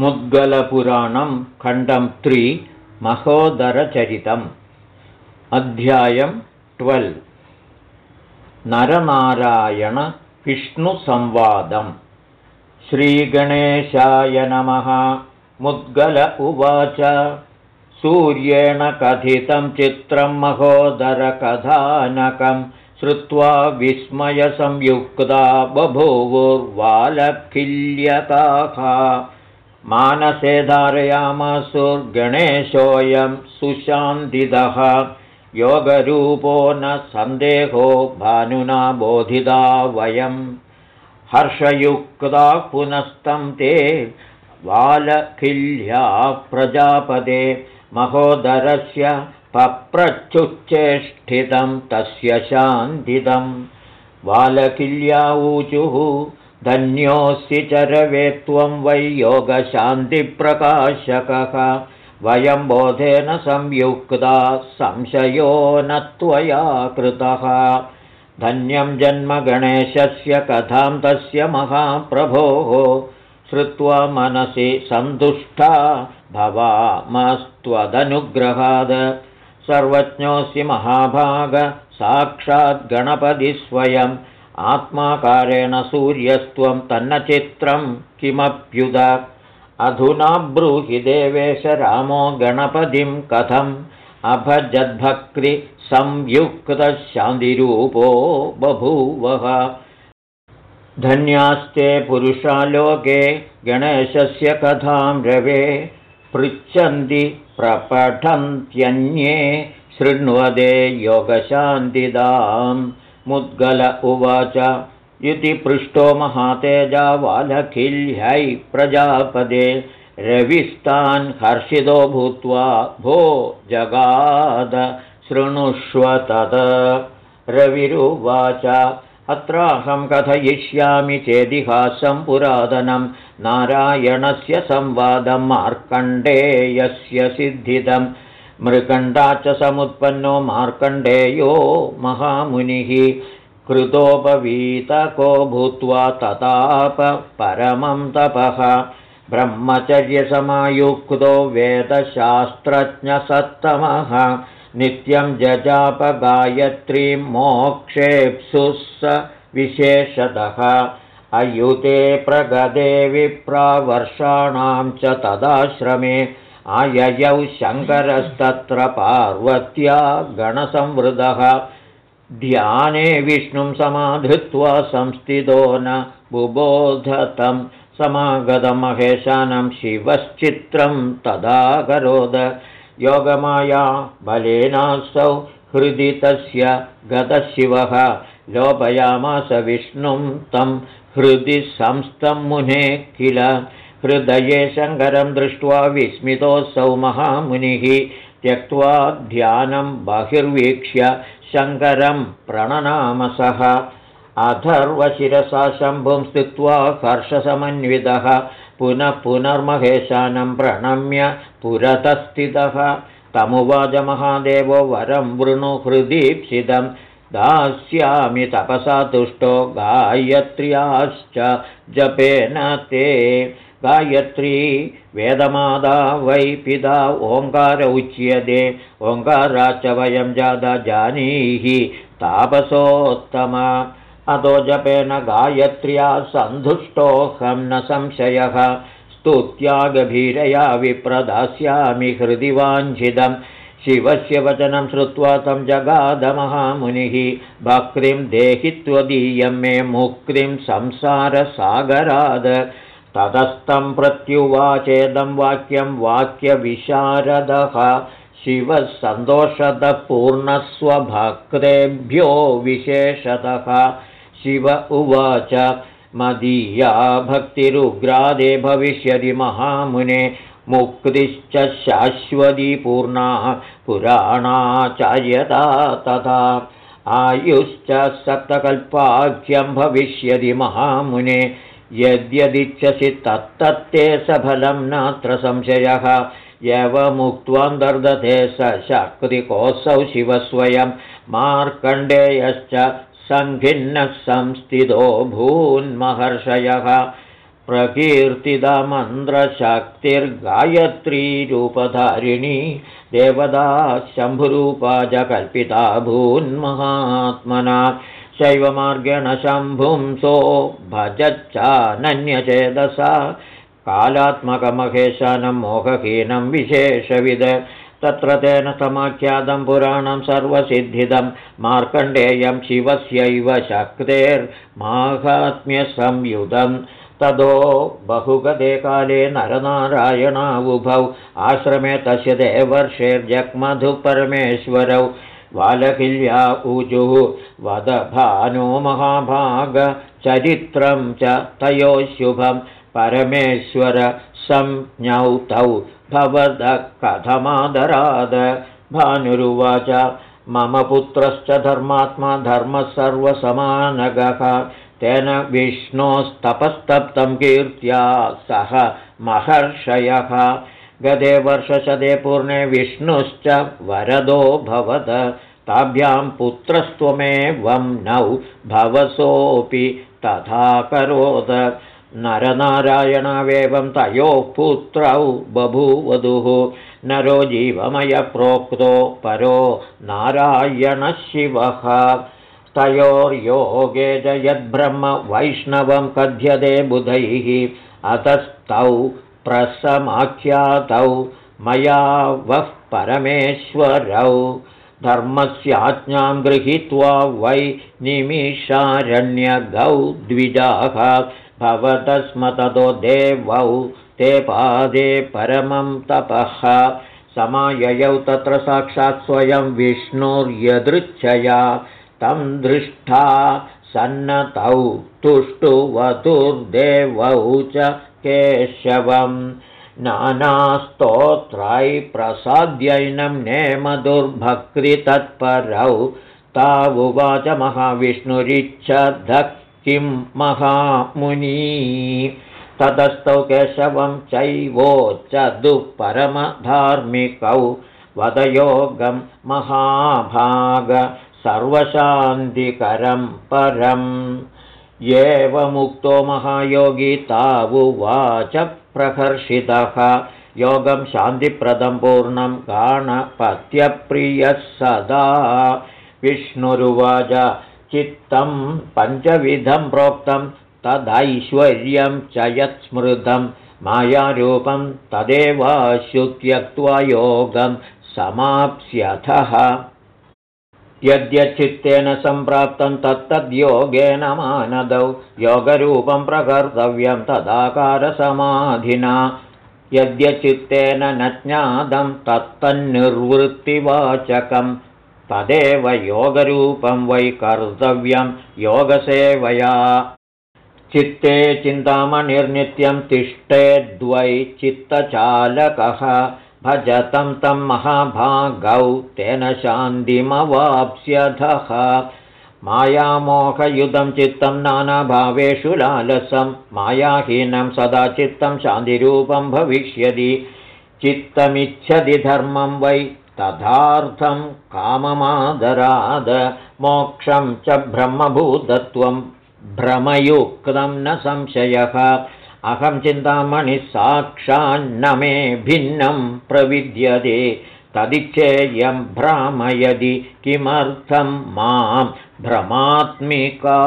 मुद्गलपुराणं खण्डं त्रि महोदरचरितम्। अध्यायं ट्वेल्। नरनारायणविष्णुसंवादम् श्रीगणेशाय नमः। मुद्गल उवाच। सूर्येण कथितं चित्रं महोदरकथानकं श्रुत्वा विस्मयसंयुक्ता बभूवुर्वालखिल्यकाः मानसे धारयामसुर्गणेशोऽयं सुशान्तिदः। योगरूपो न सन्देहो भानुना बोधिता वयं। हर्षयुक्ता पुनस्तं ते वालखिल्या प्रजापदे। महोदरस्य पप्रच्युच्चेष्ठितं तस्य शान्तिदं। वालकिल्या ऊचुः धन्योऽसि चरवे त्वं वै योगशान्तिप्रकाशकः। वयं बोधेन संयुक्ता संशयो न त्वया कृतः। धन्यं जन्मगणेशस्य कथां तस्य महाप्रभोः। श्रुत्वा मनसि सन्तुष्टा भवामस्त्वदनुग्रहाद। सर्वज्ञोऽसि महाभाग साक्षाद्गणपतिस्वयम् आत्माकारेण सूर्यस्त्वं तन्नचित्रं किमप्युद अधुना ब्रूहि देवेश रामो गणपतिं कथम्? अभजद्भक्तिसंयुक्तशान्तिरूपो बभूवः। धन्यास्ते पुरुषालोके गणेशस्य कथां रवे। पृच्छन्ति प्रपठन्त्यन्ये शृण्वदे योगशान्तिदाम् मुद्गल उवाच इति पृष्टो महातेजावालखिल्यै प्रजापदे। रविस्तान् हर्षितो भूत्वा भो जगाद शृणुष्व तत् रविरुवाच अत्राहं कथयिष्यामि चेदिहासं पुरातनं। नारायणस्य संवादं मार्कण्डेयस्य सिद्धिदम् मृकण्डा च समुत्पन्नो मार्कण्डेयो महामुनिः कृतोपवीतको भूत्वा तताप परमं तपः ब्रह्मचर्यसमायुक्तो वेदशास्त्रज्ञसत्तमः नित्यं जजापगायत्रीं मोक्षेप्सुः स विशेषतः। अयुते प्रगदे विप्रावर्षाणां च तदाश्रमे आययौ शङ्करस्तत्र पार्वत्या गणसंवृदः ध्याने विष्णुं समाधृत्वा संस्थितो न बुबोधतं समागतमहेशानं शिवश्चित्रं तदाकरोद। योगमाया बलेनासौ हृदि तस्य गतशिवः। लोपयामास विष्णुं तं हृदि संस्थं मुने किल हृदये शङ्करं दृष्ट्वा विस्मितोऽसौ महामुनिः त्यक्त्वा ध्यानं बहिर्वीक्ष्य शङ्करं प्रणनामसः अथर्वशिरसा शम्भुं स्थित्वा हर्षसमन्वितः पुनः पुनर्महेशानं प्रणम्य पुरतस्थितः। तमुवाच महादेवो वरं वृणुहृदीप्सितं दास्यामि तपसा तुष्टो गायत्र्याश्च जपेन ते गायत्री वेदमादा वै पिता ओङ्कार उच्यते। ओङ्काराच्च वयं जादा जानीहि तापसोत्तम। अतो जपेन गायत्र्या सन्धुष्टोऽहं न संशयः। स्तुत्या गभीरया विप्रदास्यामि हृदि वाञ्छिदं शिवस्य वचनं श्रुत्वा तं जगादमहामुनिः भक्तिं देहि त्वदीयं मे मुक्तिं संसारसागराद ततस्तं प्रत्युवाचेदं वाक्यं वाक्यविशारदः शिवः सन्तोषतः पूर्णस्वभक्तेभ्यो विशेषतः। शिव उवाच मदीया भक्तिरुग्रादे भविष्यति महामुने मुक्तिश्च शाश्वती पूर्णा पुराणाचार्यता तथा। आयुश्च सप्तकल्पाख्यं भविष्यति महामुने यद्यदिच्छसि तत्तत्ते सफलं नात्र संशयः। यवमुक्त्वान्तर्दधे स शक्तिकोऽसौ शिवस्वयं मार्कण्डेयश्च सङ्घिन्नः संस्थितो भून्महर्षयः। प्रकीर्तिदमन्त्रशक्तिर्गायत्रीरूपधारिणी देवदा शम्भुरूपा च कल्पिता भून्महात्मना शैवमार्गेण शम्भुंसो भजच्चानन्यचेदसा। कालात्मकमहेशानं मोहहीनं विशेषविद। तत्र तेन समाख्यातं पुराणं सर्वसिद्धिदं। मार्कण्डेयं शिवस्यैव शक्तेर्माहात्म्यसंयुधम् ततो बहुगते काले नरनारायणावुभौ। आश्रमे तस्य देवर्षेर्जग्मधु बालकिल्या ऊजुः वदभानो महाभागचरित्रं च तयोः शुभं। परमेश्वर संज्ञौ तौ भवद कथमादराद। भानुरुवाच मम पुत्रश्च धर्मात्मा धर्मः सर्वसमानगः। तेन विष्णोस्तपस्तप्तं कीर्त्या सह महर्षयः गते वर्षशते पूर्णे विष्णुश्च वरदो भवद ताभ्यां पुत्रस्त्वमेवं नौ भवसोऽपि तथा करोद। नरनारायणावेवं तयोः पुत्रौ बभूवधुः। नरो जीवमयप्रोक्तो परो नारायणशिवः तयोर्योगे च यद्ब्रह्म वैष्णवं कथ्यते बुधैः अतस्तौ प्रसमाख्यातौ मया वः परमेश्वरौ। धर्मस्याज्ञां गृहीत्वा वै निमिषारण्यगौ द्विजाः। भवतस्म ततो देवौ ते पादे परमं तपः। समाययौ तत्र साक्षात् स्वयं विष्णुर्यदृच्छया। तं दृष्टा सन्नतौ तुष्टुवतुर्देवौ च केशवं नानास्तोत्रै प्रसाद्यैनं नेमदुर्भक्तितत्परौ तावुवाच महाविष्णुरिच्छधक् किं महामुनी। ततस्तौ केशवं चैवोच्च दुःपरमधार्मिकौ वदयोगं महाभाग सर्वशान्तिकरं परम्। एवमुक्तो महायोगी तावुवाच प्रकर्षितः योगं शान्तिप्रदं पूर्णं गाणपत्यप्रियः सदा। विष्णुरुवाच चित्तं पञ्चविधं प्रोक्तं तदैश्वर्यं च यत्स्मृतं। मायारूपं तदेवाशु त्यक्त्वा योगं समाप्स्यथः यद्यच्चित्तेन सम्प्राप्तं तत्तद्योगेन मानदौ योगरूपं प्रकर्तव्यं तदाकारसमाधिना। यद्यचित्तेन न ज्ञातं तत्तन्निर्वृत्तिवाचकम् तदेव योगरूपं वै कर्तव्यं योगसेवया। चित्ते चिन्तामणिर्नित्यं तिष्ठेद्वै चित्तचालकः भजतं तं महाभागौ तेन शान्तिमवाप्स्यधः मायामोहयुधं चित्तं नानाभावेषु लालसं मायाहीनं सदा चित्तं शान्तिरूपं भविष्यति। चित्तमिच्छति धर्मं वै तथार्थं काममादराद मोक्षं च ब्रह्मभूतत्वं। भ्रमयुक्तं न संशयः अहं चिन्तामणिः साक्षान्न मे भिन्नं प्रविद्यते। तदिच्छेयं भ्रामयदि किमर्थं मां भ्रमात्मिका।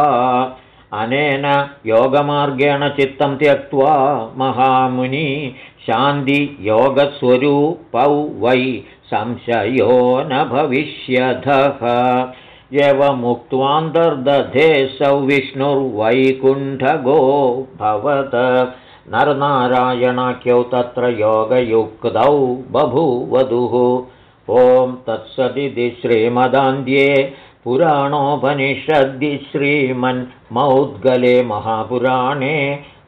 अनेन योगमार्गेण चित्तं त्यक्त्वा महामुनि शान्तियोगस्वरूपौ वै संशयो न भविष्यधः एवमुक्त्वान्तर्दधेसौ विष्णुर्वैकुण्ठगो भवत नरनारायणाख्यौ तत्र योगयुक्तौ बभूवधुः। ॐ तत्सदिति श्रीमदान्ध्ये पुराणोपनिषद्दि श्रीमन्मौद्गले महापुराणे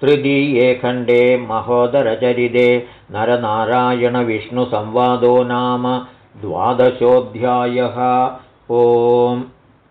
तृतीये खण्डे महोदरचरिते नरनारायणविष्णुसंवादो नाम द्वादशोऽध्यायः। ओम्